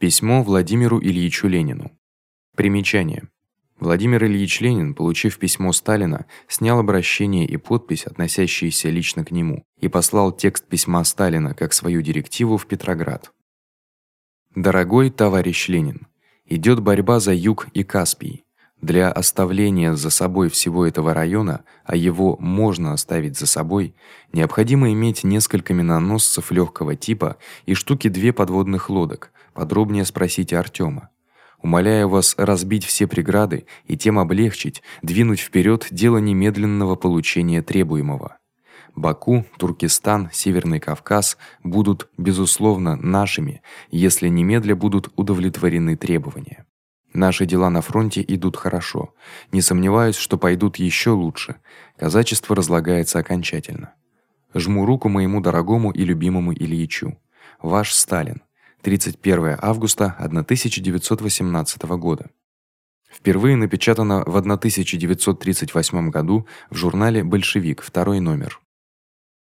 Письмо Владимиру Ильичу Ленину. Примечание. Владимир Ильич Ленин, получив письмо Сталина, снял обращение и подпись, относящиеся лично к нему, и послал текст письма Сталина как свою директиву в Петроград. Дорогой товарищ Ленин, идёт борьба за Юг и Каспий. Для оставления за собой всего этого района, а его можно оставить за собой, необходимо иметь несколько миноносцев лёгкого типа и штуки две подводных лодок. Подробнее спросите Артёма. Умоляю вас разбить все преграды и тем облегчить, двинуть вперёд дело немедленного получения требуемого. Баку, Туркестан, Северный Кавказ будут безусловно нашими, если немедля будут удовлетворены требования. Наши дела на фронте идут хорошо. Не сомневаюсь, что пойдут ещё лучше. Казачество разлагается окончательно. Жму руку моему дорогому и любимому Ильичу. Ваш Сталин. 31 августа 1918 года. Впервые напечатано в 1938 году в журнале Большевик, второй номер.